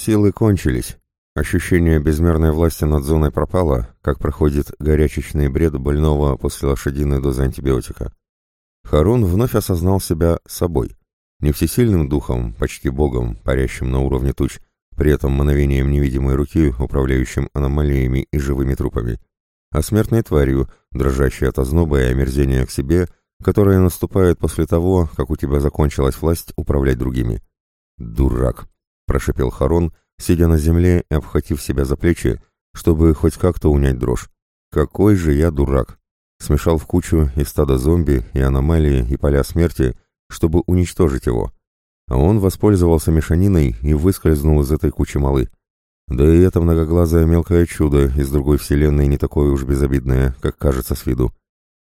Силы кончились. Ощущение безмерной власти над зоной пропало, как проходит горячечный бред больного после лошадиной дозы антибиотика. Харун вновь осознал себя собой, не всесильным духом, почти богом, парящим на уровне туч, при этом мановением невидимой руки, управляющим аномалиями и живыми трупами, а смертной тварью, дрожащей от озноба и омерзения к себе, которая наступает после того, как у тебя закончилась власть управлять другими. «Дурак!» — прошепел Харон, сидя на земле и обхватив себя за плечи, чтобы хоть как-то унять дрожь. «Какой же я дурак!» Смешал в кучу и стадо зомби, и аномалии, и поля смерти, чтобы уничтожить его. А он воспользовался мешаниной и выскользнул из этой кучи малы. Да и это многоглазое мелкое чудо из другой вселенной не такое уж безобидное, как кажется с виду.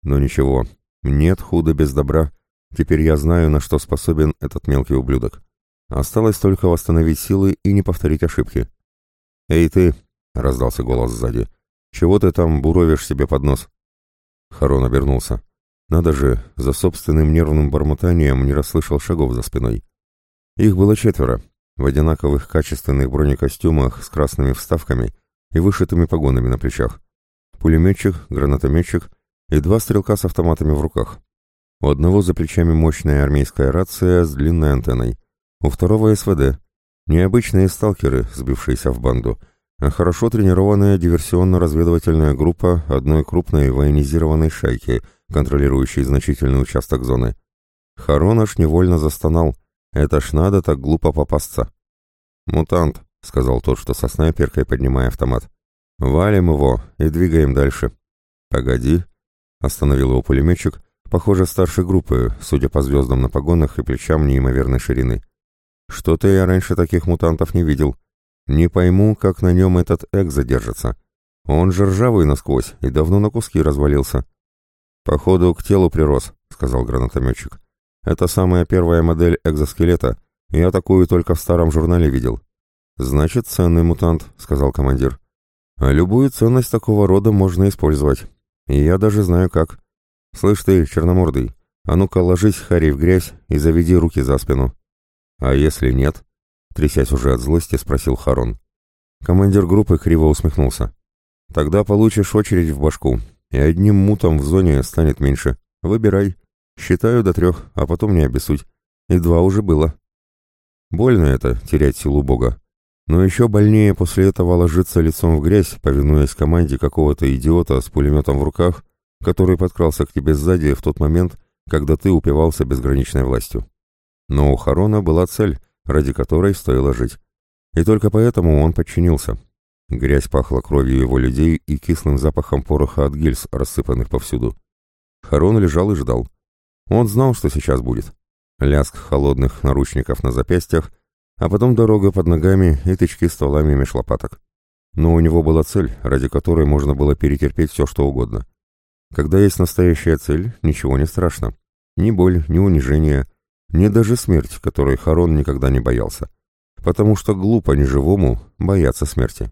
Но ничего, нет худа без добра. Теперь я знаю, на что способен этот мелкий ублюдок. Осталось только восстановить силы и не повторить ошибки. «Эй ты!» — раздался голос сзади. «Чего ты там буровишь себе под нос?» Харон обернулся. Надо же, за собственным нервным бормотанием не расслышал шагов за спиной. Их было четверо, в одинаковых качественных бронекостюмах с красными вставками и вышитыми погонами на плечах. Пулеметчик, гранатометчик и два стрелка с автоматами в руках. У одного за плечами мощная армейская рация с длинной антенной, у второго СВД. Необычные сталкеры, сбившиеся в банду, а хорошо тренированная диверсионно-разведывательная группа одной крупной военизированной шайки, контролирующей значительный участок зоны. Харон аж невольно застонал. Это ж надо так глупо попасться. «Мутант», — сказал тот, что со снайперкой, поднимая автомат. «Валим его и двигаем дальше». «Погоди», — остановил его пулеметчик, похоже, старшей группы, судя по звездам на погонах и плечам неимоверной ширины. Что-то я раньше таких мутантов не видел. Не пойму, как на нем этот эк задержится. Он же ржавый насквозь и давно на куски развалился. Походу, к телу прирос, сказал гранатометчик. Это самая первая модель экзоскелета. Я такую только в старом журнале видел. Значит, ценный мутант, сказал командир. А любую ценность такого рода можно использовать. И я даже знаю как. Слышь ты, черномордый, а ну-ка ложись, Харри, в грязь и заведи руки за спину. «А если нет?» — трясясь уже от злости, спросил Харон. Командир группы криво усмехнулся. «Тогда получишь очередь в башку, и одним мутом в зоне станет меньше. Выбирай. Считаю до трех, а потом не обессудь. И два уже было». Больно это, терять силу Бога. Но еще больнее после этого ложиться лицом в грязь, повинуясь команде какого-то идиота с пулеметом в руках, который подкрался к тебе сзади в тот момент, когда ты упивался безграничной властью. Но у Харона была цель, ради которой стоило жить. И только поэтому он подчинился. Грязь пахла кровью его людей и кислым запахом пороха от гильз, рассыпанных повсюду. Харон лежал и ждал. Он знал, что сейчас будет. Лязг холодных наручников на запястьях, а потом дорога под ногами и тычки стволами меж лопаток. Но у него была цель, ради которой можно было перетерпеть все, что угодно. Когда есть настоящая цель, ничего не страшно. Ни боль, ни унижение, не даже смерть, которой Харон никогда не боялся. Потому что глупо неживому бояться смерти.